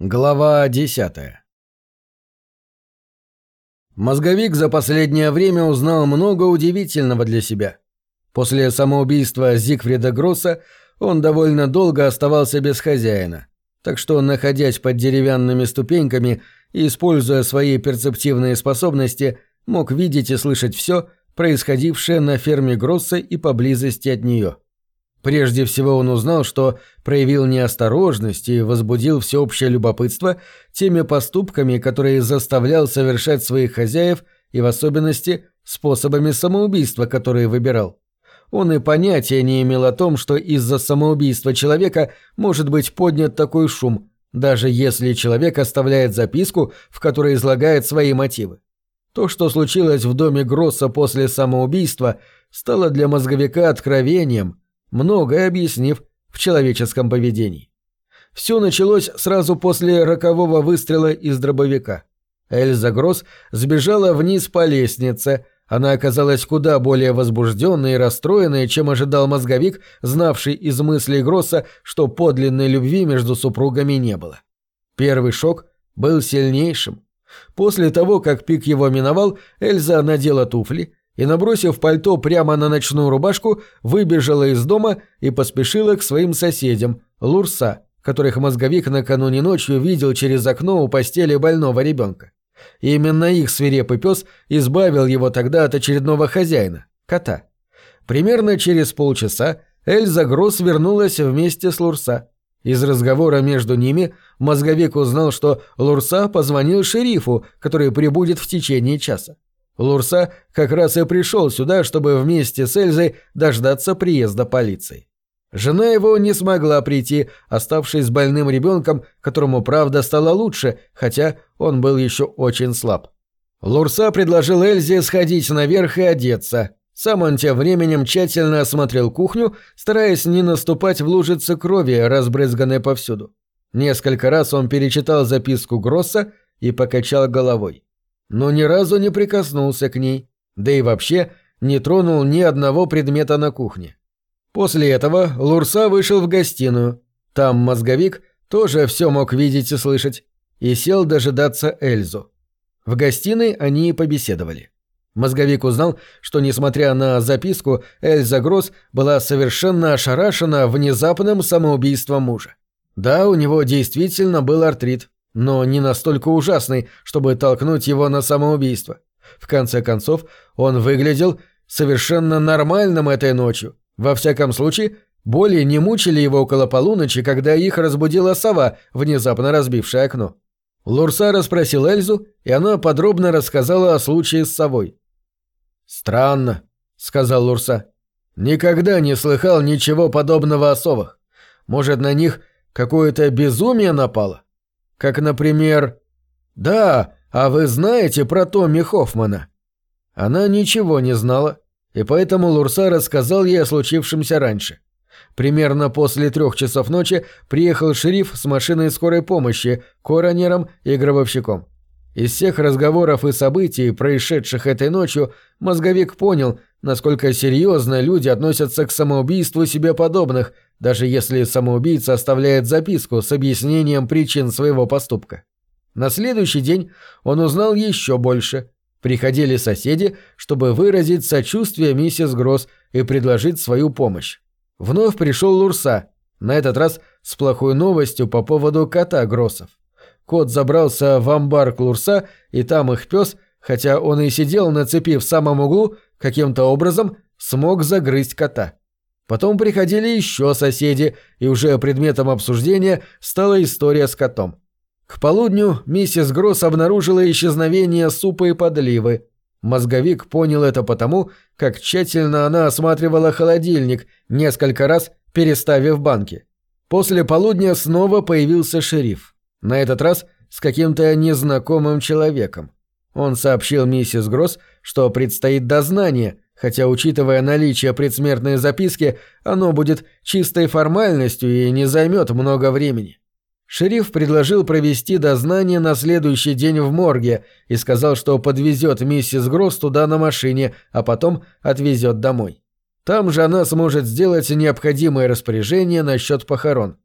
Глава 10 Мозговик за последнее время узнал много удивительного для себя. После самоубийства Зигфрида Гросса он довольно долго оставался без хозяина, так что, находясь под деревянными ступеньками и используя свои перцептивные способности, мог видеть и слышать все, происходившее на ферме Гросса и поблизости от нее. Прежде всего он узнал, что проявил неосторожность и возбудил всеобщее любопытство теми поступками, которые заставлял совершать своих хозяев и в особенности способами самоубийства, которые выбирал. Он и понятия не имел о том, что из-за самоубийства человека может быть поднят такой шум, даже если человек оставляет записку, в которой излагает свои мотивы. То, что случилось в доме Гросса после самоубийства, стало для мозговика откровением – многое объяснив в человеческом поведении. Все началось сразу после рокового выстрела из дробовика. Эльза Гросс сбежала вниз по лестнице. Она оказалась куда более возбужденной и расстроенной, чем ожидал мозговик, знавший из мыслей Гросса, что подлинной любви между супругами не было. Первый шок был сильнейшим. После того, как пик его миновал, Эльза надела туфли и, набросив пальто прямо на ночную рубашку, выбежала из дома и поспешила к своим соседям, Лурса, которых мозговик накануне ночью видел через окно у постели больного ребенка. Именно их свирепый пес избавил его тогда от очередного хозяина, кота. Примерно через полчаса Эльза Гросс вернулась вместе с Лурса. Из разговора между ними мозговик узнал, что Лурса позвонил шерифу, который прибудет в течение часа. Лурса как раз и пришел сюда, чтобы вместе с Эльзой дождаться приезда полиции. Жена его не смогла прийти, оставшись с больным ребенком, которому правда стало лучше, хотя он был еще очень слаб. Лурса предложил Эльзе сходить наверх и одеться. Сам он тем временем тщательно осмотрел кухню, стараясь не наступать в лужицы крови, разбрызганной повсюду. Несколько раз он перечитал записку Гросса и покачал головой но ни разу не прикоснулся к ней, да и вообще не тронул ни одного предмета на кухне. После этого Лурса вышел в гостиную. Там мозговик тоже все мог видеть и слышать, и сел дожидаться Эльзу. В гостиной они и побеседовали. Мозговик узнал, что, несмотря на записку, Эльза Гросс была совершенно ошарашена внезапным самоубийством мужа. Да, у него действительно был артрит, но не настолько ужасный, чтобы толкнуть его на самоубийство. В конце концов, он выглядел совершенно нормальным этой ночью. Во всяком случае, боли не мучили его около полуночи, когда их разбудила сова, внезапно разбившая окно. Лурса расспросил Эльзу, и она подробно рассказала о случае с совой. «Странно», — сказал Лурса. «Никогда не слыхал ничего подобного о совах. Может, на них какое-то безумие напало?» Как, например... «Да, а вы знаете про Томми Хоффмана?» Она ничего не знала, и поэтому Лурса рассказал ей о случившемся раньше. Примерно после трех часов ночи приехал шериф с машиной скорой помощи, коронером и гробовщиком. Из всех разговоров и событий, происшедших этой ночью, мозговик понял, насколько серьезно люди относятся к самоубийству себе подобных, даже если самоубийца оставляет записку с объяснением причин своего поступка. На следующий день он узнал еще больше. Приходили соседи, чтобы выразить сочувствие миссис Гросс и предложить свою помощь. Вновь пришел Лурса, на этот раз с плохой новостью по поводу кота Гроссов. Кот забрался в амбар Клурса, и там их пес, хотя он и сидел на цепи в самом углу, каким-то образом смог загрызть кота. Потом приходили еще соседи, и уже предметом обсуждения стала история с котом. К полудню миссис Гросс обнаружила исчезновение супа и подливы. Мозговик понял это потому, как тщательно она осматривала холодильник, несколько раз переставив банки. После полудня снова появился шериф. На этот раз с каким-то незнакомым человеком. Он сообщил миссис Гросс, что предстоит дознание, хотя, учитывая наличие предсмертной записки, оно будет чистой формальностью и не займет много времени. Шериф предложил провести дознание на следующий день в морге и сказал, что подвезет миссис Гросс туда на машине, а потом отвезет домой. Там же она сможет сделать необходимые распоряжения насчет похорон.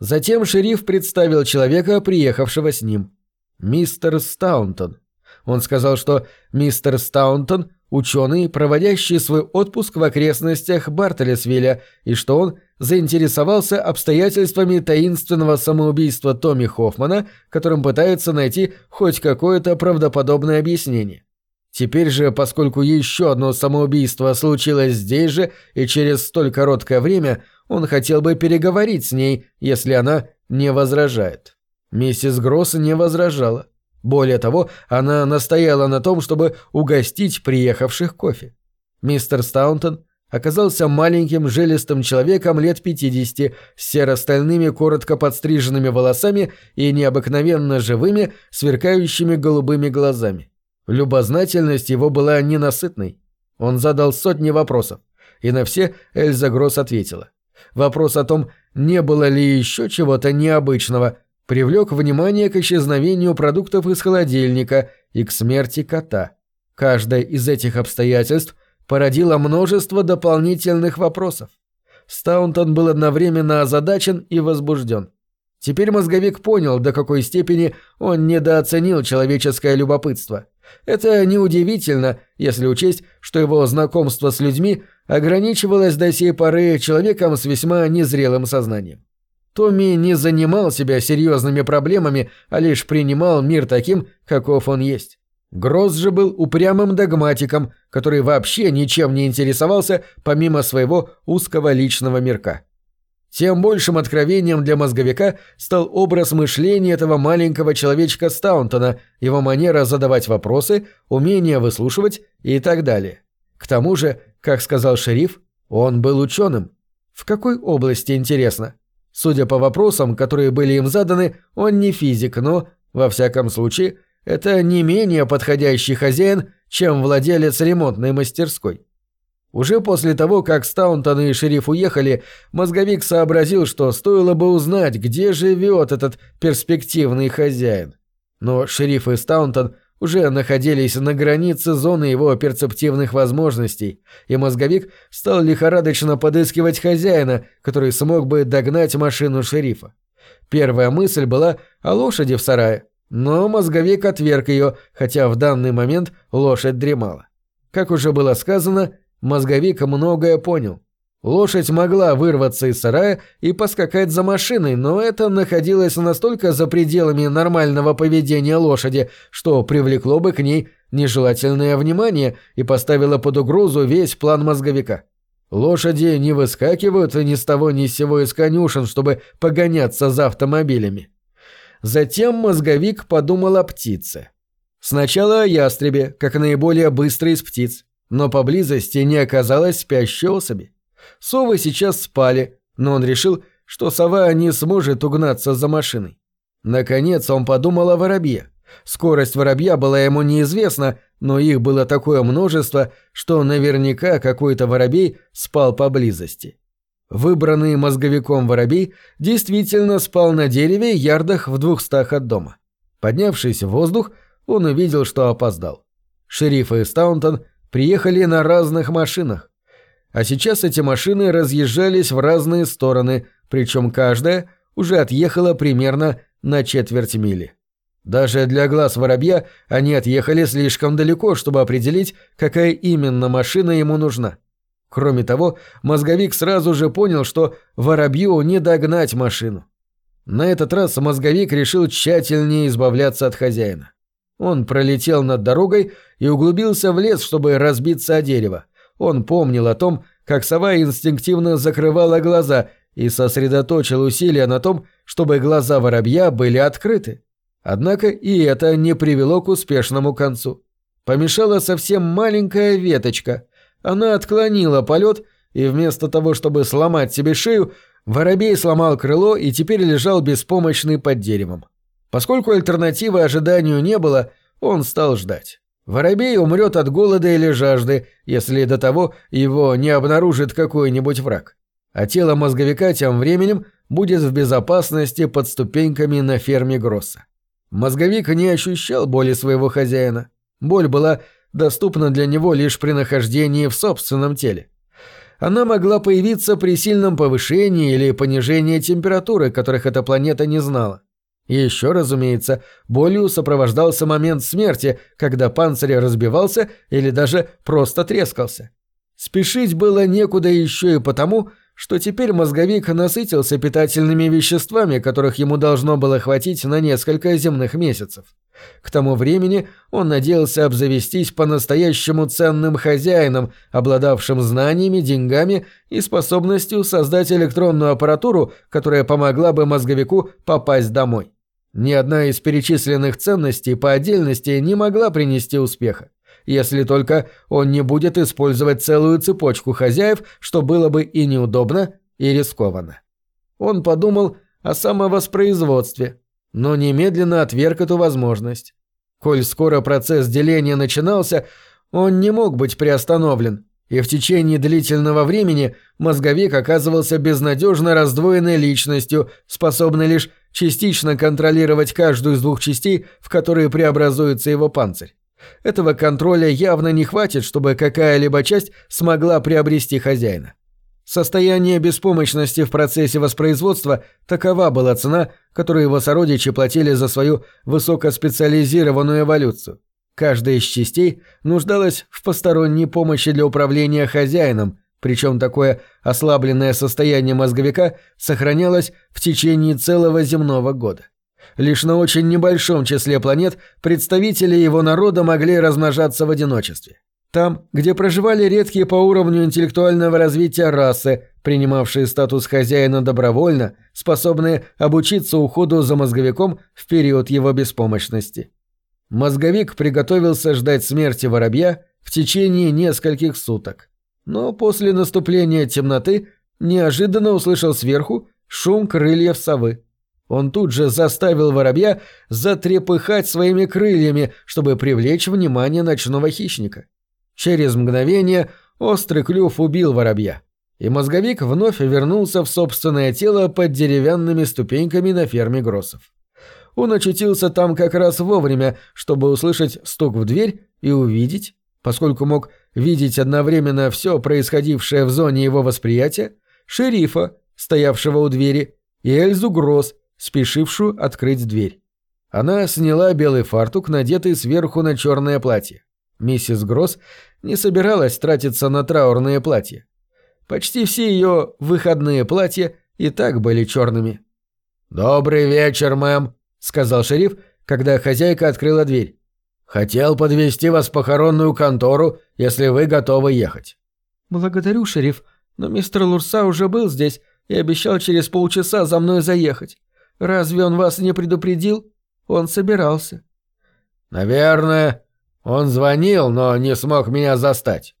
Затем шериф представил человека, приехавшего с ним. Мистер Стаунтон. Он сказал, что мистер Стаунтон – ученый, проводящий свой отпуск в окрестностях Бартелесвилля, и что он заинтересовался обстоятельствами таинственного самоубийства Томми Хоффмана, которым пытается найти хоть какое-то правдоподобное объяснение. Теперь же, поскольку еще одно самоубийство случилось здесь же и через столь короткое время, он хотел бы переговорить с ней, если она не возражает. Миссис Гросс не возражала. Более того, она настояла на том, чтобы угостить приехавших кофе. Мистер Стаунтон оказался маленьким жилистым человеком лет 50 с серо-стальными коротко подстриженными волосами и необыкновенно живыми, сверкающими голубыми глазами. Любознательность его была ненасытной. Он задал сотни вопросов, и на все Эльза Гросс ответила. Вопрос о том, не было ли еще чего-то необычного – привлек внимание к исчезновению продуктов из холодильника и к смерти кота. Каждое из этих обстоятельств породило множество дополнительных вопросов. Стаунтон был одновременно озадачен и возбужден. Теперь мозговик понял, до какой степени он недооценил человеческое любопытство. Это неудивительно, если учесть, что его знакомство с людьми ограничивалось до сей поры человеком с весьма незрелым сознанием. Томми не занимал себя серьезными проблемами, а лишь принимал мир таким, каков он есть. Гросс же был упрямым догматиком, который вообще ничем не интересовался, помимо своего узкого личного мирка. Тем большим откровением для мозговика стал образ мышления этого маленького человечка Стаунтона, его манера задавать вопросы, умение выслушивать и так далее. К тому же, как сказал шериф, он был ученым. В какой области, интересно? Судя по вопросам, которые были им заданы, он не физик, но, во всяком случае, это не менее подходящий хозяин, чем владелец ремонтной мастерской. Уже после того, как Стаунтон и шериф уехали, мозговик сообразил, что стоило бы узнать, где живет этот перспективный хозяин. Но шериф и Стаунтон уже находились на границе зоны его перцептивных возможностей, и мозговик стал лихорадочно подыскивать хозяина, который смог бы догнать машину шерифа. Первая мысль была о лошади в сарае, но мозговик отверг ее, хотя в данный момент лошадь дремала. Как уже было сказано, мозговик многое понял. Лошадь могла вырваться из сарая и поскакать за машиной, но это находилось настолько за пределами нормального поведения лошади, что привлекло бы к ней нежелательное внимание и поставило под угрозу весь план мозговика. Лошади не выскакивают ни с того ни с сего из конюшен, чтобы погоняться за автомобилями. Затем мозговик подумал о птице. Сначала о ястребе, как наиболее быстрый из птиц, но поблизости не оказалось спящей особи. Совы сейчас спали, но он решил, что сова не сможет угнаться за машиной. Наконец он подумал о воробье. Скорость воробья была ему неизвестна, но их было такое множество, что наверняка какой-то воробей спал поблизости. Выбранный мозговиком воробей действительно спал на дереве ярдах в двухстах от дома. Поднявшись в воздух, он увидел, что опоздал. Шериф и Стаунтон приехали на разных машинах. А сейчас эти машины разъезжались в разные стороны, причем каждая уже отъехала примерно на четверть мили. Даже для глаз воробья они отъехали слишком далеко, чтобы определить, какая именно машина ему нужна. Кроме того, мозговик сразу же понял, что воробью не догнать машину. На этот раз мозговик решил тщательнее избавляться от хозяина. Он пролетел над дорогой и углубился в лес, чтобы разбиться о дерево. Он помнил о том, как сова инстинктивно закрывала глаза и сосредоточил усилия на том, чтобы глаза воробья были открыты. Однако и это не привело к успешному концу. Помешала совсем маленькая веточка. Она отклонила полет, и вместо того, чтобы сломать себе шею, воробей сломал крыло и теперь лежал беспомощный под деревом. Поскольку альтернативы ожиданию не было, он стал ждать. Воробей умрет от голода или жажды, если до того его не обнаружит какой-нибудь враг. А тело мозговика тем временем будет в безопасности под ступеньками на ферме Гросса. Мозговик не ощущал боли своего хозяина. Боль была доступна для него лишь при нахождении в собственном теле. она могла появиться при сильном повышении или понижении температуры, которых эта планета не знала. И еще, разумеется, болью сопровождался момент смерти, когда панцирь разбивался или даже просто трескался. Спешить было некуда еще и потому, что теперь мозговик насытился питательными веществами, которых ему должно было хватить на несколько земных месяцев. К тому времени он надеялся обзавестись по-настоящему ценным хозяином, обладавшим знаниями, деньгами и способностью создать электронную аппаратуру, которая помогла бы мозговику попасть домой. Ни одна из перечисленных ценностей по отдельности не могла принести успеха, если только он не будет использовать целую цепочку хозяев, что было бы и неудобно, и рискованно. Он подумал о самовоспроизводстве, но немедленно отверг эту возможность. Коль скоро процесс деления начинался, он не мог быть приостановлен, и в течение длительного времени мозговик оказывался безнадежно раздвоенной личностью, способной лишь частично контролировать каждую из двух частей, в которые преобразуется его панцирь. Этого контроля явно не хватит, чтобы какая-либо часть смогла приобрести хозяина. Состояние беспомощности в процессе воспроизводства – такова была цена, которую его сородичи платили за свою высокоспециализированную эволюцию. Каждая из частей нуждалась в посторонней помощи для управления хозяином, причем такое ослабленное состояние мозговика сохранялось в течение целого земного года. Лишь на очень небольшом числе планет представители его народа могли размножаться в одиночестве. Там, где проживали редкие по уровню интеллектуального развития расы, принимавшие статус хозяина добровольно, способные обучиться уходу за мозговиком в период его беспомощности. Мозговик приготовился ждать смерти воробья в течение нескольких суток. Но после наступления темноты неожиданно услышал сверху шум крыльев совы. Он тут же заставил воробья затрепыхать своими крыльями, чтобы привлечь внимание ночного хищника. Через мгновение острый клюв убил воробья, и мозговик вновь вернулся в собственное тело под деревянными ступеньками на ферме Гроссов. Он очутился там как раз вовремя, чтобы услышать стук в дверь и увидеть, поскольку мог видеть одновременно все происходившее в зоне его восприятия, шерифа, стоявшего у двери, и Эльзу Гросс, спешившую открыть дверь. Она сняла белый фартук, надетый сверху на черное платье. Миссис Гросс не собиралась тратиться на траурные платья. Почти все ее выходные платья и так были черными. «Добрый вечер, мэм», — сказал шериф, когда хозяйка открыла дверь. «Хотел подвести вас в похоронную контору, если вы готовы ехать». «Благодарю, шериф, но мистер Лурса уже был здесь и обещал через полчаса за мной заехать. Разве он вас не предупредил? Он собирался». «Наверное, он звонил, но не смог меня застать.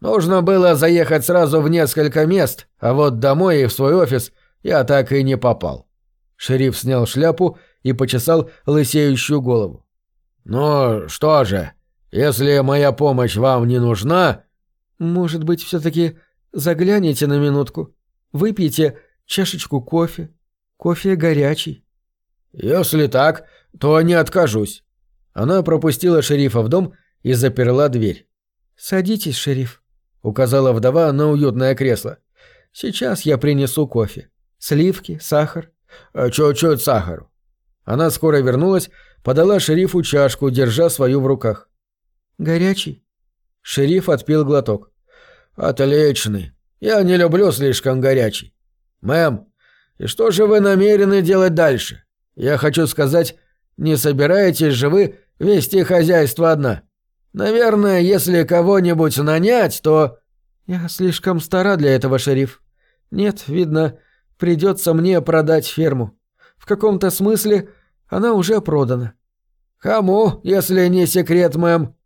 Нужно было заехать сразу в несколько мест, а вот домой и в свой офис я так и не попал. Шериф снял шляпу и почесал лысеющую голову. «Ну что же, если моя помощь вам не нужна...» «Может быть, все-таки загляните на минутку? Выпейте чашечку кофе. Кофе горячий». «Если так, то не откажусь. Она пропустила шерифа в дом и заперла дверь. «Садитесь, шериф», — указала вдова на уютное кресло. «Сейчас я принесу кофе. Сливки, сахар». «А чё-чё сахару?» Она скоро вернулась, подала шерифу чашку, держа свою в руках. «Горячий?» Шериф отпил глоток. «Отличный. Я не люблю слишком горячий. Мэм, и что же вы намерены делать дальше? Я хочу сказать, не собираетесь же вы вести хозяйство одна? Наверное, если кого-нибудь нанять, то...» «Я слишком стара для этого, шериф. Нет, видно, придется мне продать ферму. В каком-то смысле она уже продана». «Кому, если не секрет, мэм?»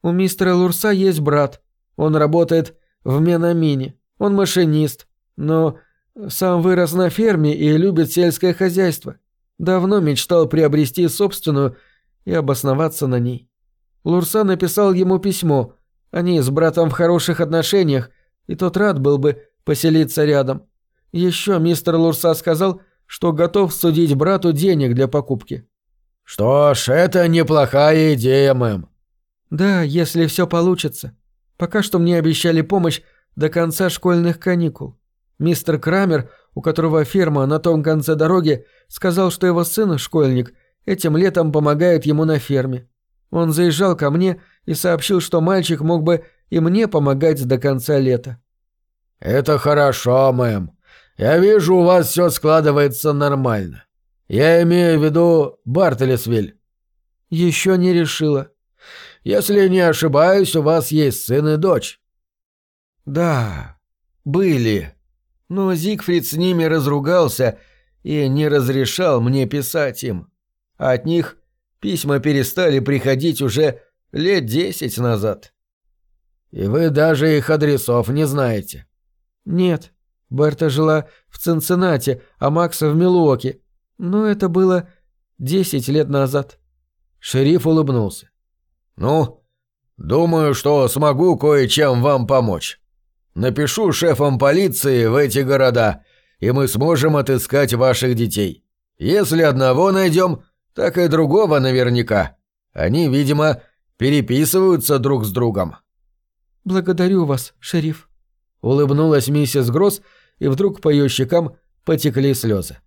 «У мистера Лурса есть брат. Он работает в Менамине. Он машинист. Но сам вырос на ферме и любит сельское хозяйство. Давно мечтал приобрести собственную и обосноваться на ней. Лурса написал ему письмо. Они с братом в хороших отношениях, и тот рад был бы поселиться рядом. Еще мистер Лурса сказал, что готов судить брату денег для покупки. «Что ж, это неплохая идея, мэм». «Да, если все получится. Пока что мне обещали помощь до конца школьных каникул. Мистер Крамер, у которого ферма на том конце дороги, сказал, что его сын, школьник, этим летом помогает ему на ферме. Он заезжал ко мне и сообщил, что мальчик мог бы и мне помогать до конца лета. «Это хорошо, мэм. Я вижу, у вас все складывается нормально. Я имею в виду Бартелесвиль». «Еще не решила». «Если не ошибаюсь, у вас есть сын и дочь». «Да, были. Но Зигфрид с ними разругался и не разрешал мне писать им. А от них письма перестали приходить уже лет десять назад». «И вы даже их адресов не знаете?» «Нет. Берта жила в Цинциннате, а Макса в Милуоке. Но это было десять лет назад». Шериф улыбнулся. «Ну, думаю, что смогу кое-чем вам помочь. Напишу шефам полиции в эти города, и мы сможем отыскать ваших детей. Если одного найдем, так и другого наверняка. Они, видимо, переписываются друг с другом». «Благодарю вас, шериф», — улыбнулась миссис Гросс, и вдруг по ее щекам потекли слезы.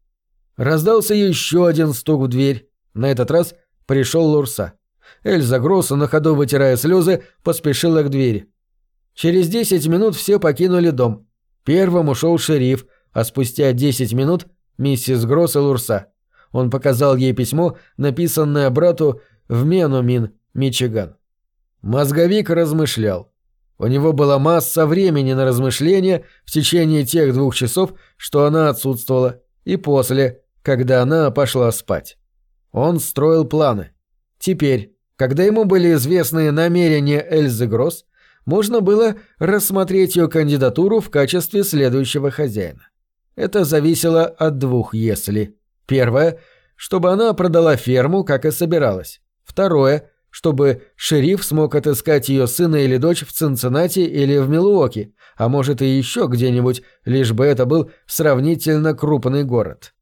Раздался еще один стук в дверь. На этот раз пришел Лурса. Эльза Гросса, на ходу вытирая слезы, поспешила к двери. Через десять минут все покинули дом. Первым ушел шериф, а спустя десять минут миссис Гросс и Лурса. Он показал ей письмо, написанное брату в Менумин, Мичиган. Мозговик размышлял. У него была масса времени на размышления в течение тех двух часов, что она отсутствовала, и после, когда она пошла спать. Он строил планы. Теперь, когда ему были известны намерения Эльзы Гросс, можно было рассмотреть ее кандидатуру в качестве следующего хозяина. Это зависело от двух «если». Первое – чтобы она продала ферму, как и собиралась. Второе – чтобы шериф смог отыскать ее сына или дочь в Цинциннати или в Милуоке, а может и еще где-нибудь, лишь бы это был сравнительно крупный город.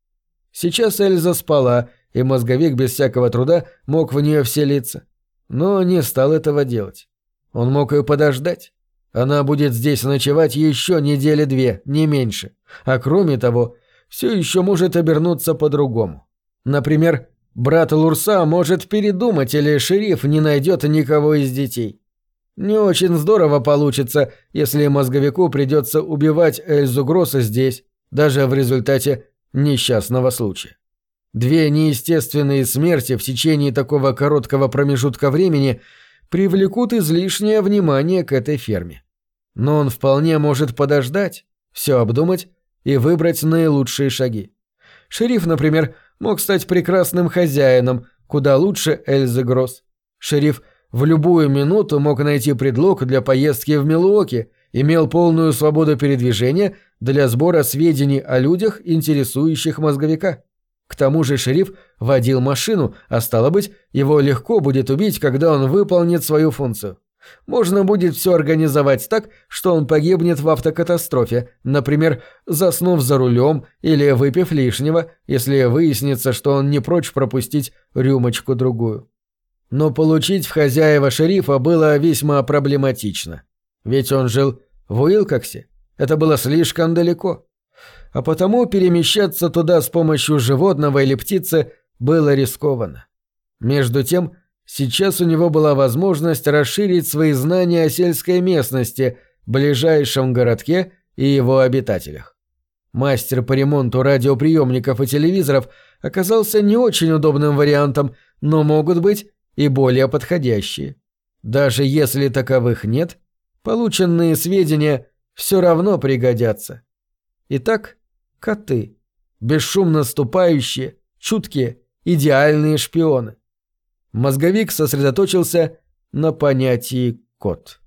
Сейчас Эльза спала, и мозговик без всякого труда мог в нее вселиться. Но не стал этого делать. Он мог ее подождать. Она будет здесь ночевать еще недели две, не меньше. А кроме того, все еще может обернуться по-другому. Например, брат Лурса может передумать или шериф не найдет никого из детей. Не очень здорово получится, если мозговику придется убивать Эльзу Гросса здесь, даже в результате несчастного случая. Две неестественные смерти в течение такого короткого промежутка времени – привлекут излишнее внимание к этой ферме. Но он вполне может подождать, все обдумать и выбрать наилучшие шаги. Шериф, например, мог стать прекрасным хозяином, куда лучше Эльзы Гросс. Шериф в любую минуту мог найти предлог для поездки в Милуоки, имел полную свободу передвижения для сбора сведений о людях, интересующих мозговика. К тому же шериф водил машину, а стало быть, его легко будет убить, когда он выполнит свою функцию. Можно будет все организовать так, что он погибнет в автокатастрофе, например, заснув за рулем или выпив лишнего, если выяснится, что он не прочь пропустить рюмочку-другую. Но получить в хозяева шерифа было весьма проблематично. Ведь он жил в Уилкоксе. Это было слишком далеко а потому перемещаться туда с помощью животного или птицы было рискованно. Между тем, сейчас у него была возможность расширить свои знания о сельской местности, ближайшем городке и его обитателях. Мастер по ремонту радиоприемников и телевизоров оказался не очень удобным вариантом, но могут быть и более подходящие. Даже если таковых нет, полученные сведения все равно пригодятся. Итак, коты. Бесшумно ступающие, чуткие, идеальные шпионы. Мозговик сосредоточился на понятии «кот».